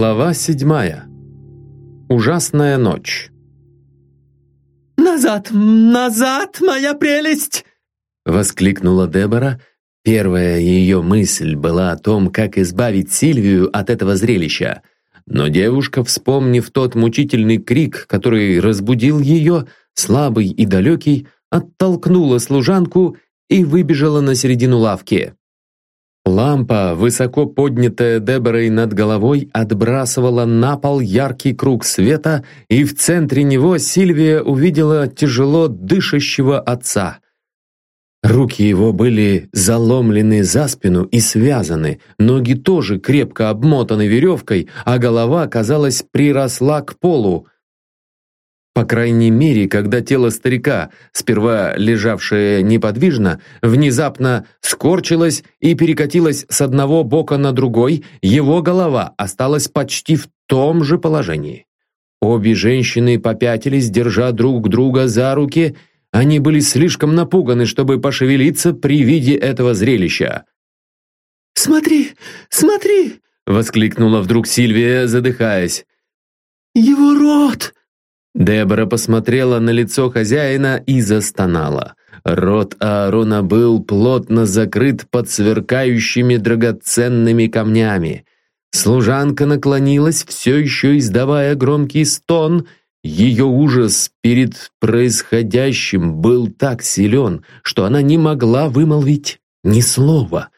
Глава седьмая. Ужасная ночь. «Назад! Назад, моя прелесть!» Воскликнула Дебора. Первая ее мысль была о том, как избавить Сильвию от этого зрелища. Но девушка, вспомнив тот мучительный крик, который разбудил ее, слабый и далекий, оттолкнула служанку и выбежала на середину лавки. Лампа, высоко поднятая Деборой над головой, отбрасывала на пол яркий круг света, и в центре него Сильвия увидела тяжело дышащего отца. Руки его были заломлены за спину и связаны, ноги тоже крепко обмотаны веревкой, а голова, казалось, приросла к полу. По крайней мере, когда тело старика, сперва лежавшее неподвижно, внезапно скорчилось и перекатилось с одного бока на другой, его голова осталась почти в том же положении. Обе женщины попятились, держа друг друга за руки, они были слишком напуганы, чтобы пошевелиться при виде этого зрелища. «Смотри, смотри!» — воскликнула вдруг Сильвия, задыхаясь. «Его рот!» Дебора посмотрела на лицо хозяина и застонала. Рот Аарона был плотно закрыт под сверкающими драгоценными камнями. Служанка наклонилась, все еще издавая громкий стон. Ее ужас перед происходящим был так силен, что она не могла вымолвить ни слова.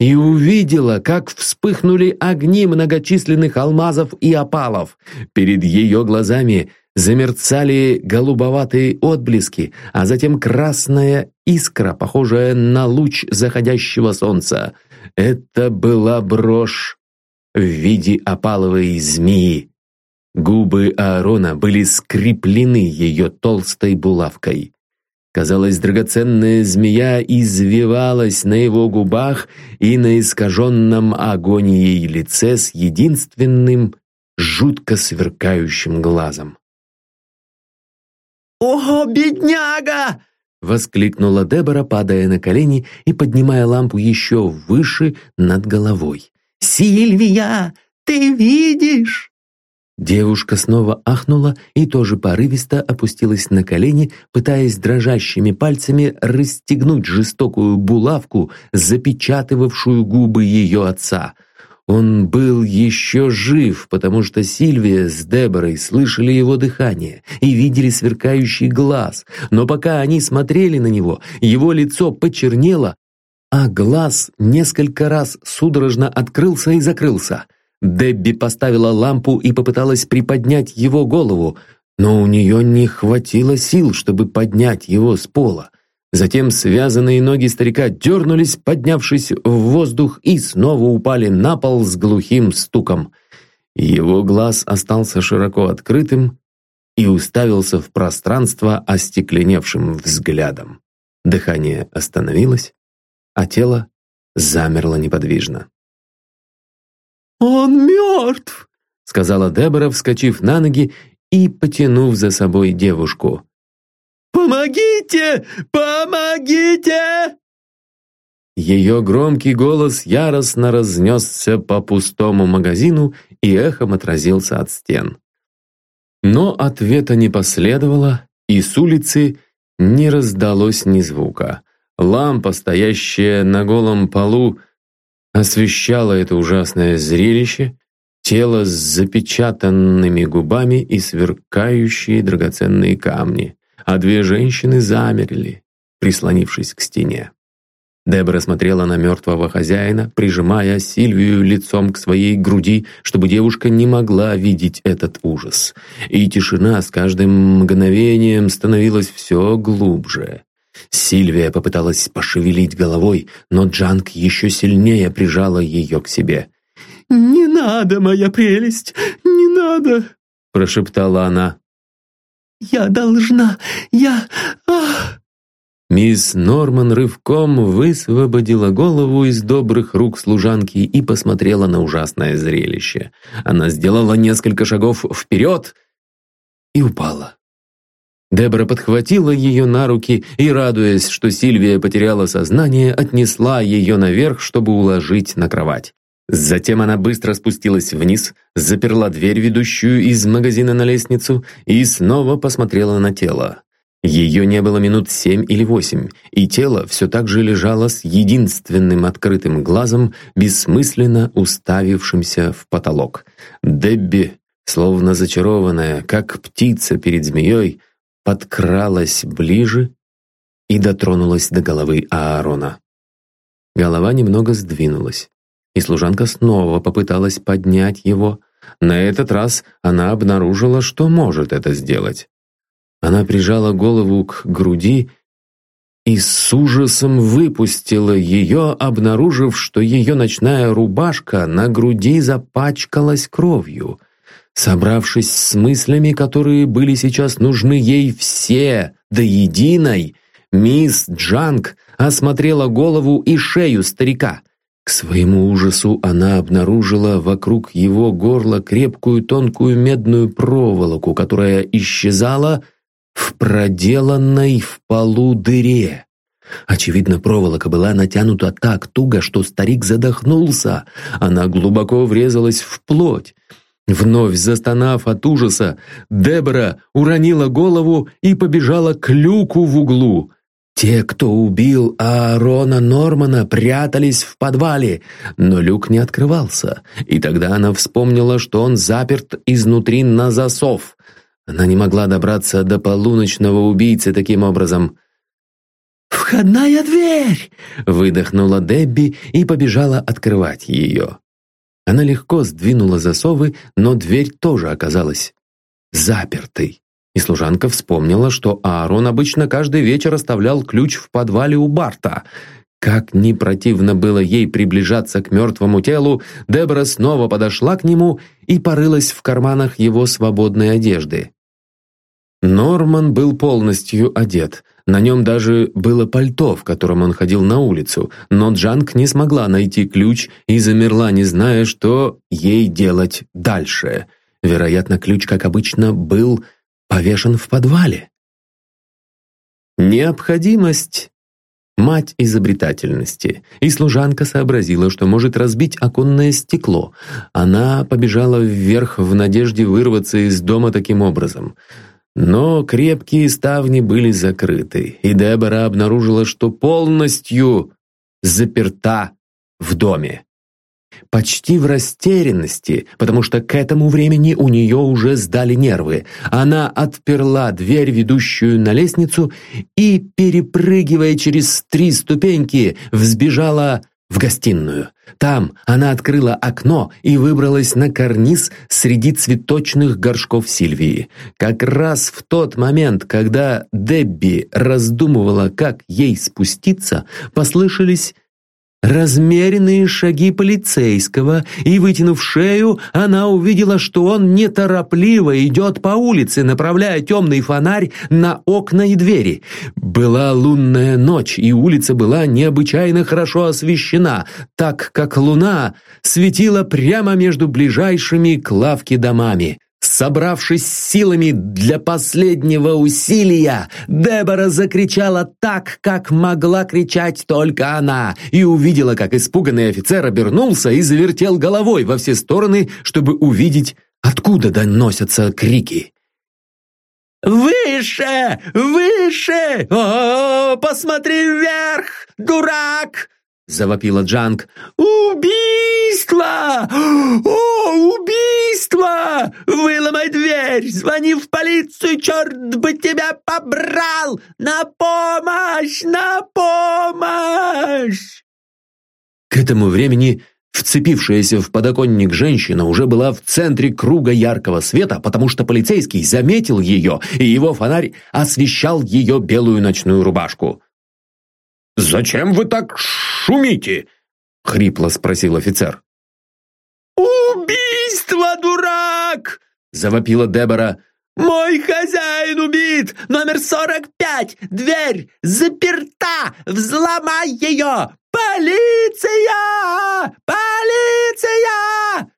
И увидела, как вспыхнули огни многочисленных алмазов и опалов. Перед ее глазами замерцали голубоватые отблески, а затем красная искра, похожая на луч заходящего солнца. Это была брошь в виде опаловой змеи. Губы Аарона были скреплены ее толстой булавкой. Казалось, драгоценная змея извивалась на его губах и на искаженном агонией лице с единственным жутко сверкающим глазом. «О, бедняга!» — воскликнула Дебора, падая на колени и поднимая лампу еще выше над головой. «Сильвия, ты видишь?» Девушка снова ахнула и тоже порывисто опустилась на колени, пытаясь дрожащими пальцами расстегнуть жестокую булавку, запечатывавшую губы ее отца — он был еще жив, потому что Сильвия с Деборой слышали его дыхание и видели сверкающий глаз, но пока они смотрели на него, его лицо почернело, а глаз несколько раз судорожно открылся и закрылся. Дебби поставила лампу и попыталась приподнять его голову, но у нее не хватило сил, чтобы поднять его с пола. Затем связанные ноги старика дернулись, поднявшись в воздух, и снова упали на пол с глухим стуком. Его глаз остался широко открытым и уставился в пространство остекленевшим взглядом. Дыхание остановилось, а тело замерло неподвижно. «Он мертв!» — сказала Дебора, вскочив на ноги и потянув за собой девушку. «Помогите! Помогите!» Ее громкий голос яростно разнесся по пустому магазину и эхом отразился от стен. Но ответа не последовало, и с улицы не раздалось ни звука. Лампа, стоящая на голом полу, освещала это ужасное зрелище, тело с запечатанными губами и сверкающие драгоценные камни а две женщины замерли, прислонившись к стене. Дебора смотрела на мертвого хозяина, прижимая Сильвию лицом к своей груди, чтобы девушка не могла видеть этот ужас. И тишина с каждым мгновением становилась все глубже. Сильвия попыталась пошевелить головой, но Джанг еще сильнее прижала ее к себе. «Не надо, моя прелесть, не надо!» прошептала она. «Я должна! Я... Ах!» Мисс Норман рывком высвободила голову из добрых рук служанки и посмотрела на ужасное зрелище. Она сделала несколько шагов вперед и упала. Дебора подхватила ее на руки и, радуясь, что Сильвия потеряла сознание, отнесла ее наверх, чтобы уложить на кровать. Затем она быстро спустилась вниз, заперла дверь, ведущую из магазина на лестницу, и снова посмотрела на тело. Ее не было минут семь или восемь, и тело все так же лежало с единственным открытым глазом, бессмысленно уставившимся в потолок. Дебби, словно зачарованная, как птица перед змеей, подкралась ближе и дотронулась до головы Аарона. Голова немного сдвинулась, и служанка снова попыталась поднять его. На этот раз она обнаружила, что может это сделать. Она прижала голову к груди и с ужасом выпустила ее, обнаружив, что ее ночная рубашка на груди запачкалась кровью. Собравшись с мыслями, которые были сейчас нужны ей все, до единой, мисс Джанг осмотрела голову и шею старика. К своему ужасу она обнаружила вокруг его горла крепкую тонкую медную проволоку, которая исчезала в проделанной в полу дыре. Очевидно, проволока была натянута так туго, что старик задохнулся. Она глубоко врезалась в плоть. Вновь застонав от ужаса, Дебора уронила голову и побежала к люку в углу. Те, кто убил Аарона Нормана, прятались в подвале, но люк не открывался, и тогда она вспомнила, что он заперт изнутри на засов. Она не могла добраться до полуночного убийцы таким образом. «Входная дверь!» — выдохнула Дебби и побежала открывать ее. Она легко сдвинула засовы, но дверь тоже оказалась запертой. И служанка вспомнила, что Аарон обычно каждый вечер оставлял ключ в подвале у Барта. Как ни противно было ей приближаться к мертвому телу, Дебора снова подошла к нему и порылась в карманах его свободной одежды. Норман был полностью одет. На нем даже было пальто, в котором он ходил на улицу, но Джанг не смогла найти ключ и замерла, не зная, что ей делать дальше. Вероятно, ключ, как обычно, был повешен в подвале. Необходимость – мать изобретательности, и служанка сообразила, что может разбить оконное стекло. Она побежала вверх в надежде вырваться из дома таким образом. Но крепкие ставни были закрыты, и Дебора обнаружила, что полностью заперта в доме почти в растерянности, потому что к этому времени у нее уже сдали нервы. Она отперла дверь, ведущую на лестницу, и, перепрыгивая через три ступеньки, взбежала в гостиную. Там она открыла окно и выбралась на карниз среди цветочных горшков Сильвии. Как раз в тот момент, когда Дебби раздумывала, как ей спуститься, послышались размеренные шаги полицейского, и, вытянув шею, она увидела, что он неторопливо идет по улице, направляя темный фонарь на окна и двери. Была лунная ночь, и улица была необычайно хорошо освещена, так как луна светила прямо между ближайшими к лавке домами. Собравшись силами для последнего усилия, Дебора закричала так, как могла кричать только она, и увидела, как испуганный офицер обернулся и завертел головой во все стороны, чтобы увидеть, откуда доносятся крики. «Выше! Выше! О, посмотри вверх, дурак!» Завопила Джанг. «Убийство! О, убийство! Выломай дверь! Звони в полицию, черт бы тебя побрал! На помощь! На помощь!» К этому времени Вцепившаяся в подоконник женщина уже была в центре круга яркого света, потому что полицейский заметил ее, и его фонарь освещал ее белую ночную рубашку. «Зачем вы так шумите?» — хрипло спросил офицер. «Убийство, дурак!» — завопила Дебора. «Мой хозяин убит! Номер сорок пять! Дверь заперта! Взломай ее! Полиция! Полиция!»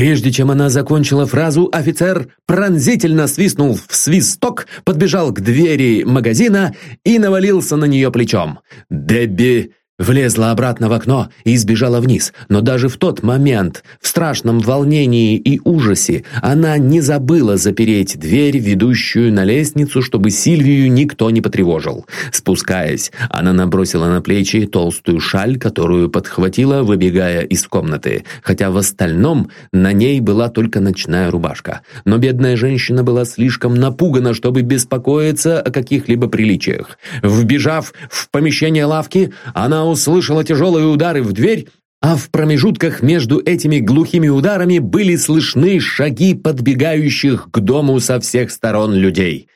Прежде чем она закончила фразу, офицер пронзительно свистнул в свисток, подбежал к двери магазина и навалился на нее плечом. Дебби влезла обратно в окно и сбежала вниз. Но даже в тот момент, в страшном волнении и ужасе, она не забыла запереть дверь, ведущую на лестницу, чтобы Сильвию никто не потревожил. Спускаясь, она набросила на плечи толстую шаль, которую подхватила, выбегая из комнаты, хотя в остальном на ней была только ночная рубашка. Но бедная женщина была слишком напугана, чтобы беспокоиться о каких-либо приличиях. Вбежав в помещение лавки, она услышала тяжелые удары в дверь, а в промежутках между этими глухими ударами были слышны шаги подбегающих к дому со всех сторон людей.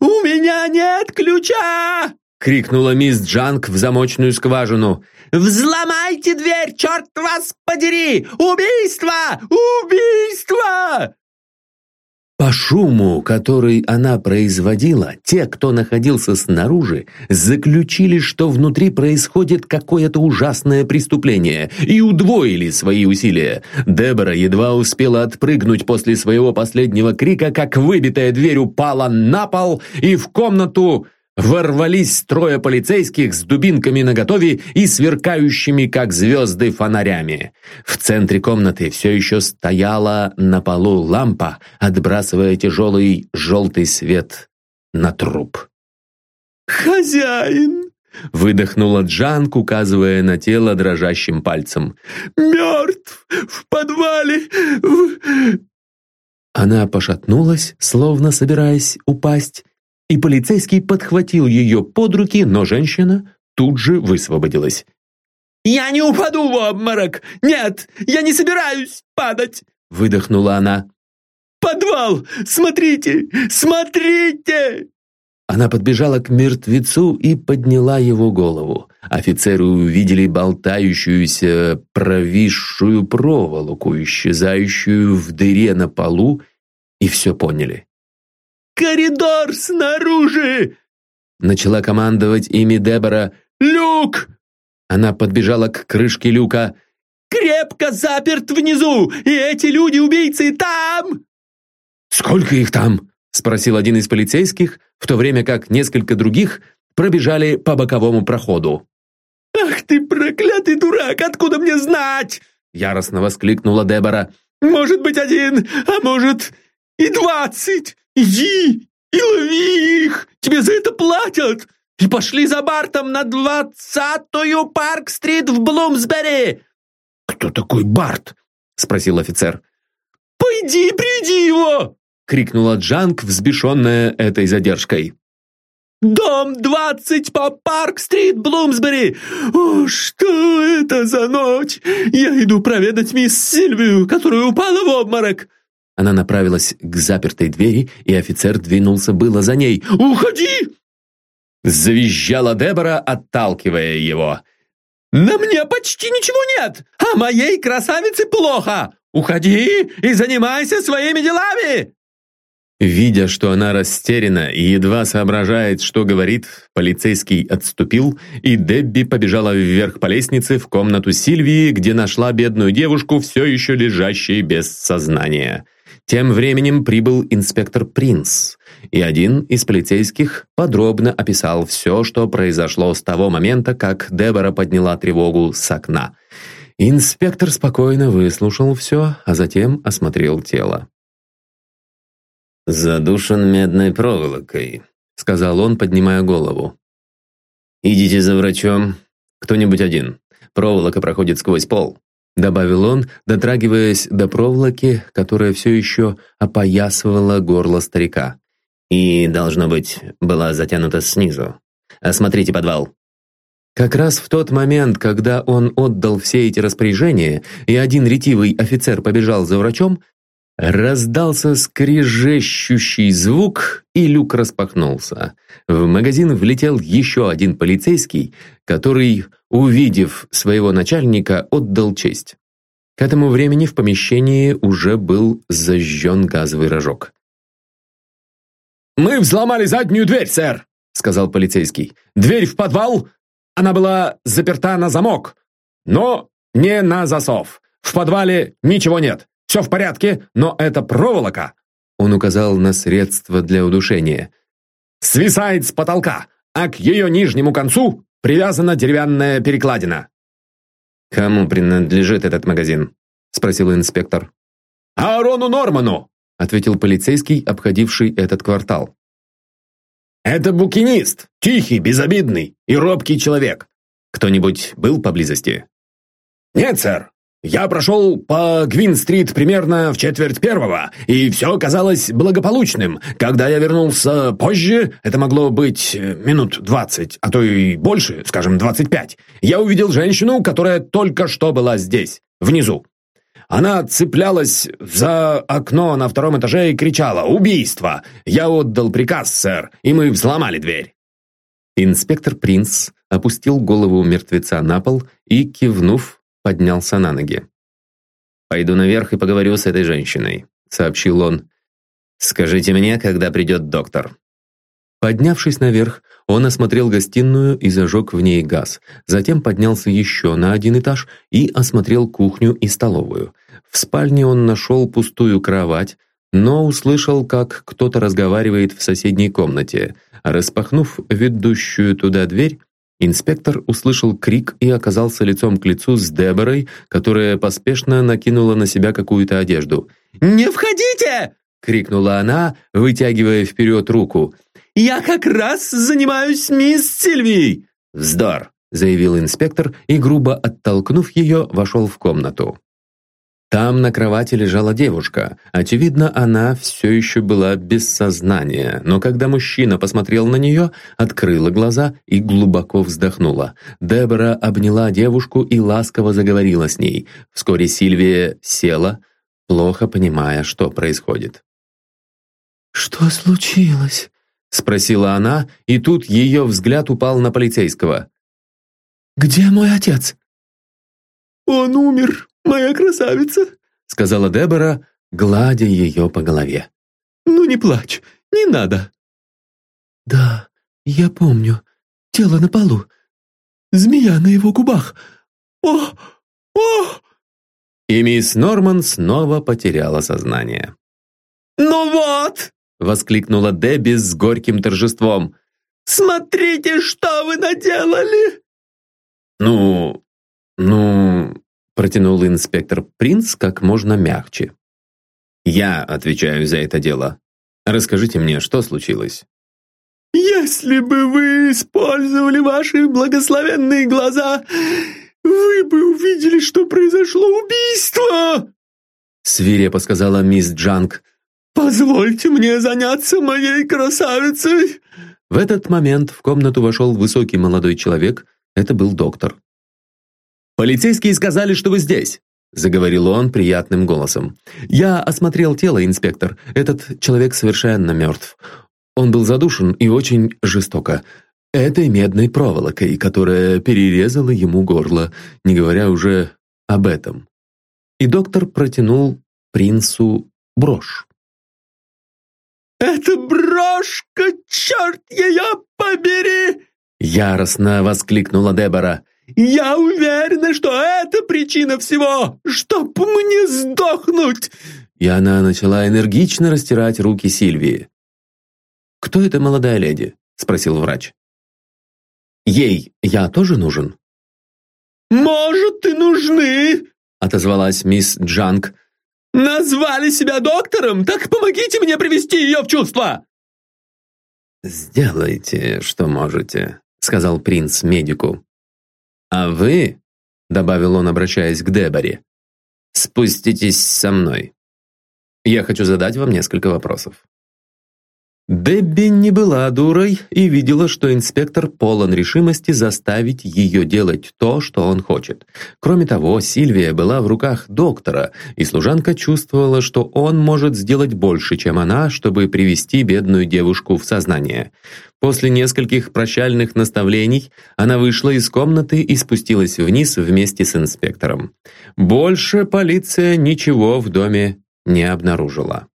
«У меня нет ключа!» — крикнула мисс Джанг в замочную скважину. «Взломайте дверь, черт вас подери! Убийство! Убийство!» По шуму, который она производила, те, кто находился снаружи, заключили, что внутри происходит какое-то ужасное преступление, и удвоили свои усилия. Дебора едва успела отпрыгнуть после своего последнего крика, как выбитая дверь упала на пол, и в комнату ворвались трое полицейских с дубинками наготове и сверкающими, как звезды, фонарями. В центре комнаты все еще стояла на полу лампа, отбрасывая тяжелый желтый свет на труп. «Хозяин!» — выдохнула Джанк, указывая на тело дрожащим пальцем. «Мертв! В подвале! В...» Она пошатнулась, словно собираясь упасть, и полицейский подхватил ее под руки, но женщина тут же высвободилась. «Я не упаду в обморок! Нет, я не собираюсь падать!» выдохнула она. «Подвал! Смотрите! Смотрите!» Она подбежала к мертвецу и подняла его голову. Офицеры увидели болтающуюся провисшую проволоку, исчезающую в дыре на полу, и все поняли. «Коридор снаружи!» Начала командовать ими Дебора. «Люк!» Она подбежала к крышке люка. «Крепко заперт внизу, и эти люди-убийцы там!» «Сколько их там?» спросил один из полицейских, в то время как несколько других пробежали по боковому проходу. «Ах ты проклятый дурак, откуда мне знать?» яростно воскликнула Дебора. «Может быть один, а может и двадцать! Иди и лови их! Тебе за это платят! И пошли за Бартом на двадцатую Парк-стрит в Блумсбери!» «Кто такой Барт?» — спросил офицер. «Пойди, приведи его!» — крикнула Джанг, взбешенная этой задержкой. «Дом 20 по Парк-стрит, Блумсбери! О, что это за ночь? Я иду проведать мисс Сильвию, которая упала в обморок!» Она направилась к запертой двери, и офицер двинулся было за ней. «Уходи!» Завизжала Дебора, отталкивая его. «На мне почти ничего нет, а моей красавице плохо! Уходи и занимайся своими делами!» Видя, что она растеряна и едва соображает, что говорит, полицейский отступил, и Дебби побежала вверх по лестнице в комнату Сильвии, где нашла бедную девушку, все еще лежащей без сознания. Тем временем прибыл инспектор Принц, и один из полицейских подробно описал все, что произошло с того момента, как Дебора подняла тревогу с окна. Инспектор спокойно выслушал все, а затем осмотрел тело. «Задушен медной проволокой», — сказал он, поднимая голову. «Идите за врачом. Кто-нибудь один. Проволока проходит сквозь пол добавил он, дотрагиваясь до проволоки, которая все еще опоясывала горло старика. «И, должно быть, была затянута снизу. Осмотрите подвал». Как раз в тот момент, когда он отдал все эти распоряжения, и один ретивый офицер побежал за врачом, раздался скрежещущий звук, и люк распахнулся. В магазин влетел еще один полицейский, который увидев своего начальника, отдал честь. К этому времени в помещении уже был зажжен газовый рожок. «Мы взломали заднюю дверь, сэр!» — сказал полицейский. «Дверь в подвал, она была заперта на замок, но не на засов. В подвале ничего нет. Все в порядке, но это проволока!» Он указал на средство для удушения. «Свисает с потолка, а к ее нижнему концу привязана деревянная перекладина». «Кому принадлежит этот магазин?» – спросил инспектор. «Аарону Норману!» – ответил полицейский, обходивший этот квартал. «Это букинист, тихий, безобидный и робкий человек. Кто-нибудь был поблизости?» «Нет, сэр. Я прошел по Гвин-стрит примерно в четверть первого, и все казалось благополучным. Когда я вернулся позже, это могло быть э, минут двадцать, а то и больше, скажем, двадцать пять, я увидел женщину, которая только что была здесь, внизу. Она цеплялась за окно на втором этаже и кричала «Убийство!» Я отдал приказ, сэр, и мы взломали дверь. Инспектор Принц опустил голову мертвеца на пол и, кивнув, поднялся на ноги. «Пойду наверх и поговорю с этой женщиной», — сообщил он. «Скажите мне, когда придет доктор». Поднявшись наверх, он осмотрел гостиную и зажег в ней газ. Затем поднялся еще на один этаж и осмотрел кухню и столовую. В спальне он нашел пустую кровать, но услышал, как кто-то разговаривает в соседней комнате. Распахнув ведущую туда дверь, Инспектор услышал крик и оказался лицом к лицу с Деборой, которая поспешно накинула на себя какую-то одежду. «Не входите!» — крикнула она, вытягивая вперед руку. «Я как раз занимаюсь мисс Сильвией!» «Вздор!» — заявил инспектор и, грубо оттолкнув ее, вошел в комнату. Там на кровати лежала девушка. Очевидно, она все еще была без сознания, но когда мужчина посмотрел на нее, открыла глаза и глубоко вздохнула. Дебора обняла девушку и ласково заговорила с ней. Вскоре Сильвия села, плохо понимая, что происходит. «Что случилось?» — спросила она, и тут ее взгляд упал на полицейского. «Где мой отец?» «Он умер», моя красавица», — сказала Дебора, гладя ее по голове. «Ну не плачь, не надо». «Да, я помню. Тело на полу. Змея на его губах. О! О!» И мисс Норман снова потеряла сознание. «Ну вот!» — воскликнула Дебби с горьким торжеством. «Смотрите, что вы наделали!» «Ну, ну, протянул инспектор Принц как можно мягче. «Я отвечаю за это дело. Расскажите мне, что случилось?» «Если бы вы использовали ваши благословенные глаза, вы бы увидели, что произошло убийство!» Свирепо сказала мисс Джанг. «Позвольте мне заняться моей красавицей!» В этот момент в комнату вошел высокий молодой человек. Это был доктор. «Полицейские сказали, что вы здесь», — заговорил он приятным голосом. «Я осмотрел тело, инспектор. Этот человек совершенно мертв. Он был задушен и очень жестоко. Этой медной проволокой, которая перерезала ему горло, не говоря уже об этом». И доктор протянул принцу брошь. «Это брошка, черт ее побери!» Яростно воскликнула Дебора. «Я уверена, что это причина всего! Чтоб мне сдохнуть!» И она начала энергично растирать руки Сильвии. «Кто эта молодая леди?» – спросил врач. «Ей я тоже нужен?» «Может, и нужны!» – отозвалась мисс Джанг. «Назвали себя доктором? Так помогите мне привести ее в чувство!» «Сделайте, что можете», — сказал принц медику. «А вы», — добавил он, обращаясь к Деборе, «спуститесь со мной. Я хочу задать вам несколько вопросов». Дебби не была дурой и видела, что инспектор полон решимости заставить ее делать то, что он хочет. Кроме того, Сильвия была в руках доктора, и служанка чувствовала, что он может сделать больше, чем она, чтобы привести бедную девушку в сознание. После нескольких прощальных наставлений она вышла из комнаты и спустилась вниз вместе с инспектором. Больше полиция ничего в доме не обнаружила.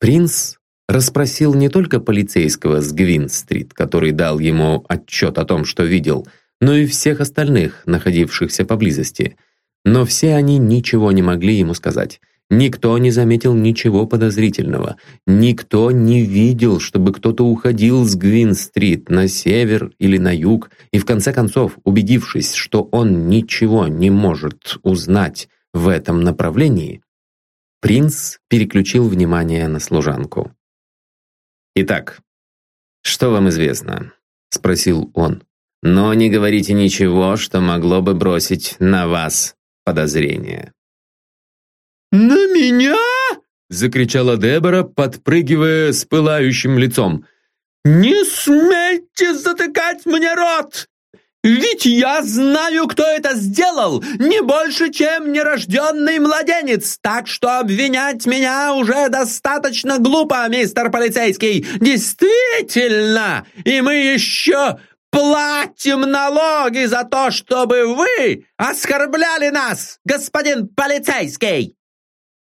Принц расспросил не только полицейского с Гвин-стрит, который дал ему отчет о том, что видел, но и всех остальных, находившихся поблизости. Но все они ничего не могли ему сказать. Никто не заметил ничего подозрительного. Никто не видел, чтобы кто-то уходил с Гвин-стрит на север или на юг, и в конце концов, убедившись, что он ничего не может узнать в этом направлении, принц переключил внимание на служанку. «Итак, что вам известно?» — спросил он. «Но не говорите ничего, что могло бы бросить на вас подозрение». «На меня?» — закричала Дебора, подпрыгивая с пылающим лицом. «Не смейте затыкать мне рот! Ведь я знаю, кто это сделал, не больше, чем нерожденный младенец, так что обвинять меня уже достаточно глупо, мистер полицейский. Действительно, и мы еще платим налоги за то, чтобы вы оскорбляли нас, господин полицейский!»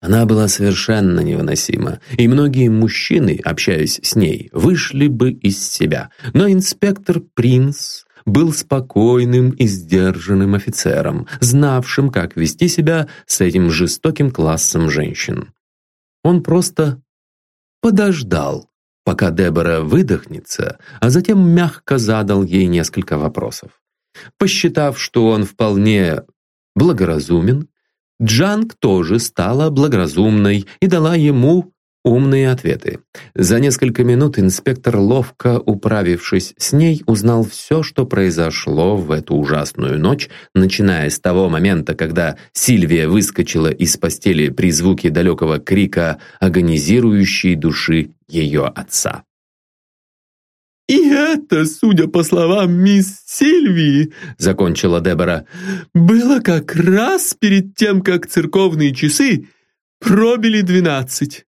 Она была совершенно невыносима, и многие мужчины, общаясь с ней, вышли бы из себя. Но инспектор Принц был спокойным и сдержанным офицером, знавшим, как вести себя с этим жестоким классом женщин. Он просто подождал, пока Дебора выдохнется, а затем мягко задал ей несколько вопросов. Посчитав, что он вполне благоразумен, Джанг тоже стала благоразумной и дала ему умные ответы. За несколько минут инспектор, ловко управившись с ней, узнал все, что произошло в эту ужасную ночь, начиная с того момента, когда Сильвия выскочила из постели при звуке далекого крика агонизирующей души ее отца. «И это, судя по словам мисс Сильвии, — закончила Дебора, — было как раз перед тем, как церковные часы пробили двенадцать».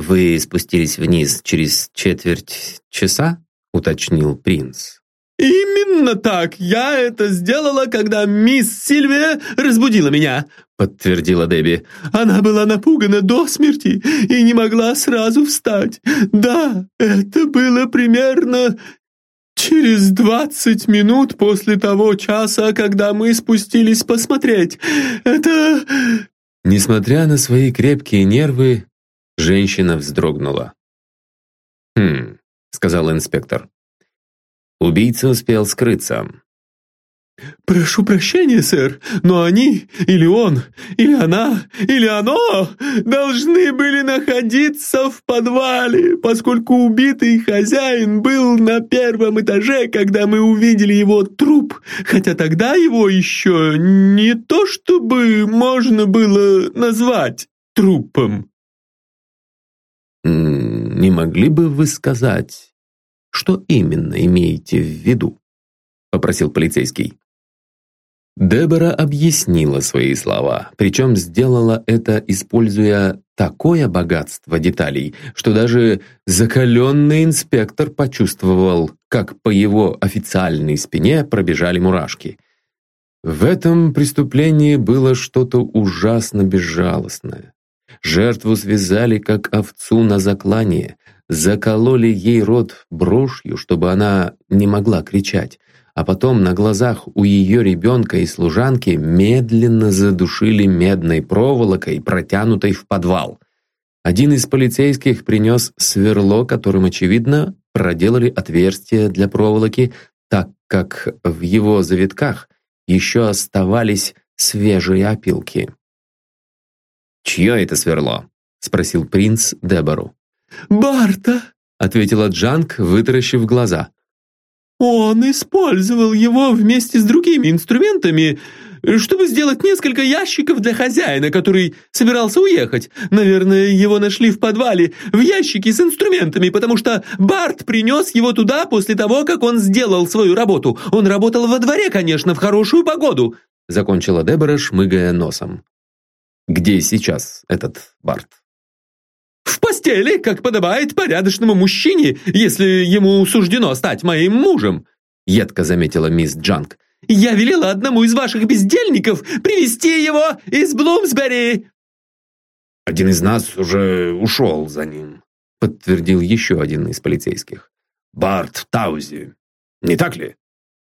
«Вы спустились вниз через четверть часа?» — уточнил принц. «Именно так! Я это сделала, когда мисс Сильвия разбудила меня!» — подтвердила Дебби. «Она была напугана до смерти и не могла сразу встать. Да, это было примерно через двадцать минут после того часа, когда мы спустились посмотреть. Это...» Несмотря на свои крепкие нервы, женщина вздрогнула. «Хм», — сказал инспектор. Убийца успел скрыться. «Прошу прощения, сэр, но они, или он, или она, или оно должны были находиться в подвале, поскольку убитый хозяин был на первом этаже, когда мы увидели его труп, хотя тогда его еще не то чтобы можно было назвать трупом». «Не могли бы вы сказать, что именно имеете в виду?» — попросил полицейский. Дебора объяснила свои слова, причем сделала это, используя такое богатство деталей, что даже закаленный инспектор почувствовал, как по его официальной спине пробежали мурашки. В этом преступлении было что-то ужасно безжалостное. Жертву связали, как овцу на заклание, закололи ей рот брошью, чтобы она не могла кричать, а потом на глазах у ее ребенка и служанки медленно задушили медной проволокой, протянутой в подвал. Один из полицейских принес сверло, которым, очевидно, проделали отверстие для проволоки, так как в его завитках еще оставались свежие опилки. «Чье это сверло?» — спросил принц Дебору. «Барта!» — ответила Джанг, вытаращив глаза. «Он использовал его вместе с другими инструментами, чтобы сделать несколько ящиков для хозяина, который собирался уехать. Наверное, его нашли в подвале, в ящике с инструментами, потому что Барт принес его туда после того, как он сделал свою работу. Он работал во дворе, конечно, в хорошую погоду», — закончила Дебора, шмыгая носом. «Где сейчас этот Барт?» В постели, как подобает порядочному мужчине, если ему суждено стать моим мужем», едко заметила мисс Джанг. «Я велела одному из ваших бездельников привести его из Блумсбери!» «Один из нас уже ушел за ним», подтвердил еще один из полицейских. «Барт Таузи, не так ли?»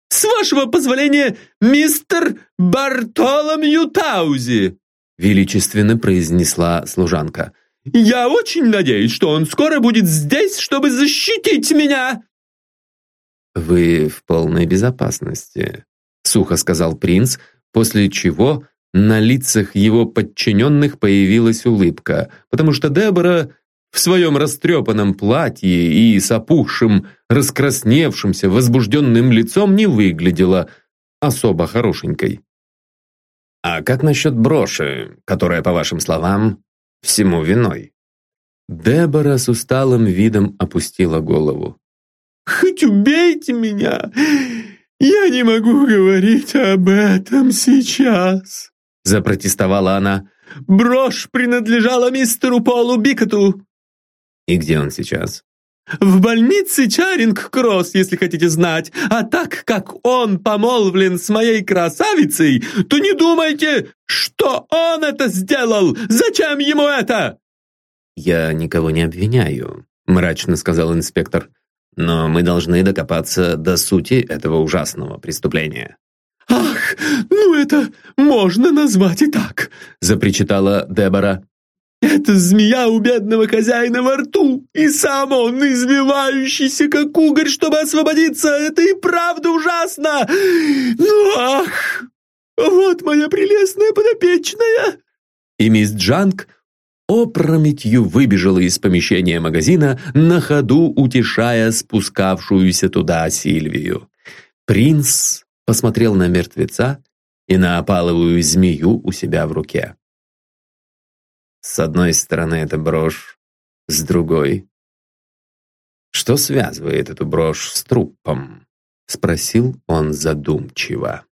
«С вашего позволения, мистер Бартоломью Таузи!» Величественно произнесла служанка. «Я очень надеюсь, что он скоро будет здесь, чтобы защитить меня!» «Вы в полной безопасности», — сухо сказал принц, после чего на лицах его подчиненных появилась улыбка, потому что Дебора в своем растрепанном платье и с опухшим, раскрасневшимся, возбужденным лицом не выглядела особо хорошенькой. «А как насчет броши, которая, по вашим словам, всему виной?» Дебора с усталым видом опустила голову. «Хоть убейте меня, я не могу говорить об этом сейчас», запротестовала она. «Брошь принадлежала мистеру Полу Бикоту». «И где он сейчас?» В больнице Чаринг-Кросс, если хотите знать. А так как он помолвлен с моей красавицей, то не думайте, что он это сделал. Зачем ему это?» «Я никого не обвиняю», — мрачно сказал инспектор. «Но мы должны докопаться до сути этого ужасного преступления». «Ах, ну это можно назвать и так», — запричитала Дебора. Это змея у бедного хозяина во рту, и сам он, извивающийся, как угорь, чтобы освободиться. Это и правда ужасно! Ну ах! Вот моя прелестная подопечная!» И мисс Джанг опрометью выбежала из помещения магазина, на ходу утешая спускавшуюся туда Сильвию. Принц посмотрел на мертвеца и на опаловую змею у себя в руке. С одной стороны это брошь, с другой... Что связывает эту брошь с трупом? Спросил он задумчиво.